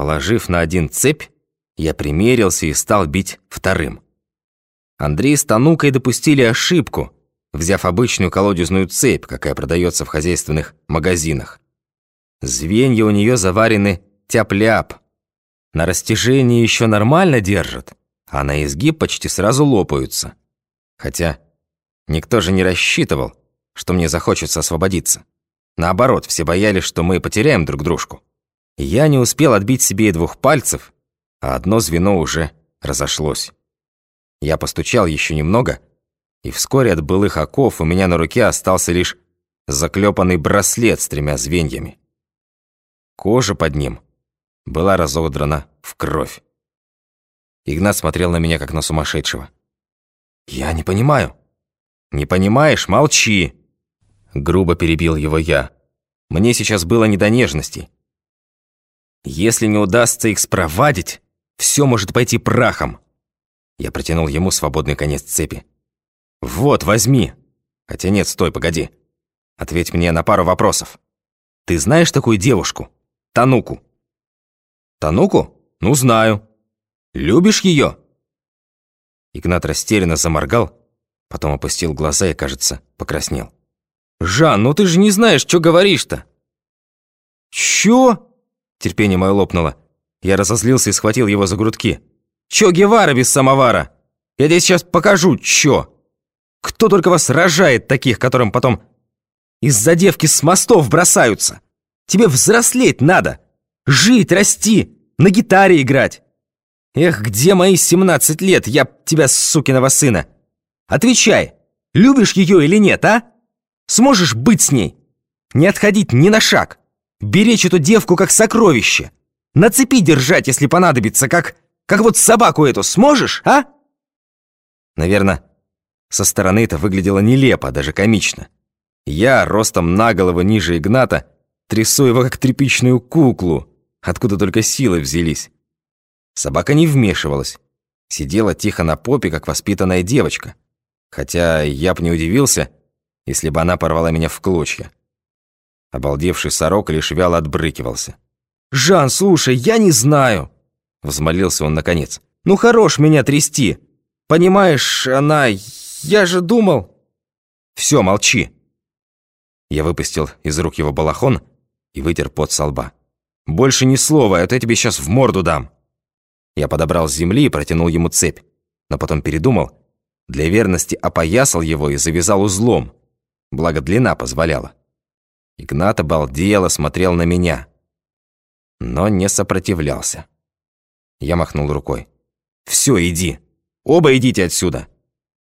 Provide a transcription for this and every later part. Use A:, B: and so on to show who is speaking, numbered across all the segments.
A: Положив на один цепь, я примерился и стал бить вторым. Андрей с Танукой допустили ошибку, взяв обычную колодезную цепь, какая продается в хозяйственных магазинах. Звенья у нее заварены тяп-ляп. На растяжении еще нормально держат, а на изгиб почти сразу лопаются. Хотя никто же не рассчитывал, что мне захочется освободиться. Наоборот, все боялись, что мы потеряем друг дружку. Я не успел отбить себе и двух пальцев, а одно звено уже разошлось. Я постучал еще немного, и вскоре от былых оков у меня на руке остался лишь заклепанный браслет с тремя звеньями. Кожа под ним была разодрана в кровь. Игнат смотрел на меня, как на сумасшедшего. «Я не понимаю». «Не понимаешь? Молчи!» Грубо перебил его я. Мне сейчас было не до нежностей. Если не удастся их спровадить, все может пойти прахом. Я протянул ему свободный конец цепи. «Вот, возьми!» Хотя нет, стой, погоди. Ответь мне на пару вопросов. Ты знаешь такую девушку? Тануку. Тануку? Ну, знаю. Любишь ее? Игнат растерянно заморгал, потом опустил глаза и, кажется, покраснел. «Жан, ну ты же не знаешь, что говоришь-то!» «Чё?» Терпение мое лопнуло. Я разозлился и схватил его за грудки. «Чё Гевара без самовара? Я тебе сейчас покажу, чё! Кто только вас рожает таких, которым потом из-за девки с мостов бросаются? Тебе взрослеть надо! Жить, расти, на гитаре играть! Эх, где мои 17 лет, я тебя, сукиного сына! Отвечай, любишь ее или нет, а?» Сможешь быть с ней? Не отходить ни на шаг. Беречь эту девку как сокровище. На цепи держать, если понадобится, как... Как вот собаку эту сможешь, а? Наверное, со стороны это выглядело нелепо, даже комично. Я, ростом на голову ниже Игната, трясу его как тряпичную куклу, откуда только силы взялись. Собака не вмешивалась. Сидела тихо на попе, как воспитанная девочка. Хотя я б не удивился, если бы она порвала меня в клочья. Обалдевший сорок лишь вяло отбрыкивался. «Жан, слушай, я не знаю!» Взмолился он наконец. «Ну хорош меня трясти! Понимаешь, она... Я же думал...» «Все, молчи!» Я выпустил из рук его балахон и вытер пот со лба. «Больше ни слова, а то я тебе сейчас в морду дам!» Я подобрал с земли и протянул ему цепь, но потом передумал, для верности опоясал его и завязал узлом, благо длина позволяла. Игнат обалдело смотрел на меня, но не сопротивлялся. Я махнул рукой. «Все, иди. Оба идите отсюда».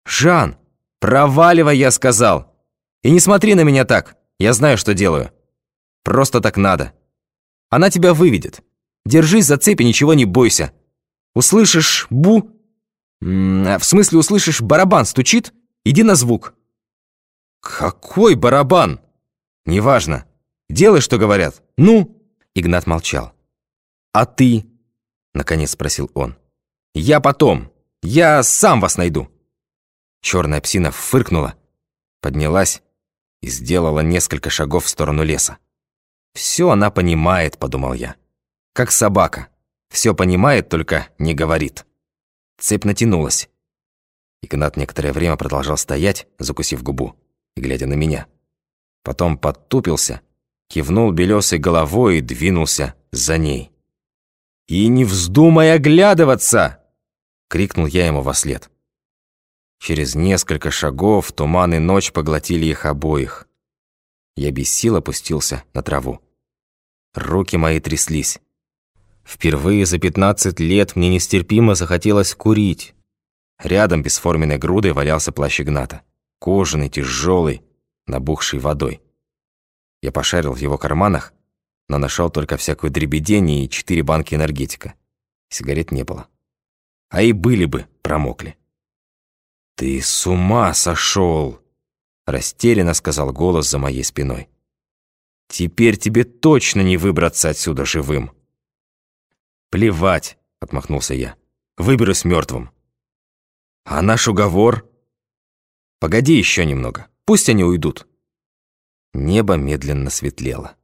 A: «Жан, проваливай, я сказал. И не смотри на меня так. Я знаю, что делаю. Просто так надо. Она тебя выведет. Держись за цепи, ничего не бойся. Услышишь бу... В смысле, услышишь барабан стучит? Иди на звук. «Какой барабан?» «Неважно. Делай, что говорят. Ну?» Игнат молчал. «А ты?» Наконец спросил он. «Я потом. Я сам вас найду». Черная псина фыркнула, поднялась и сделала несколько шагов в сторону леса. «Все она понимает», — подумал я. «Как собака. Все понимает, только не говорит». Цепь натянулась. Игнат некоторое время продолжал стоять, закусив губу глядя на меня. Потом подтупился, кивнул белесой головой и двинулся за ней. «И не вздумай оглядываться!» — крикнул я ему во след. Через несколько шагов туман и ночь поглотили их обоих. Я без сил опустился на траву. Руки мои тряслись. Впервые за пятнадцать лет мне нестерпимо захотелось курить. Рядом бесформенной грудой валялся плащ Игната кожаный, тяжелый, набухший водой. Я пошарил в его карманах, но нашел только всякую дребедень и четыре банки энергетика. Сигарет не было. А и были бы, промокли. «Ты с ума сошел!» Растерянно сказал голос за моей спиной. «Теперь тебе точно не выбраться отсюда живым!» «Плевать!» — отмахнулся я. «Выберусь мертвым!» «А наш уговор?» Погоди еще немного, пусть они уйдут. Небо медленно светлело.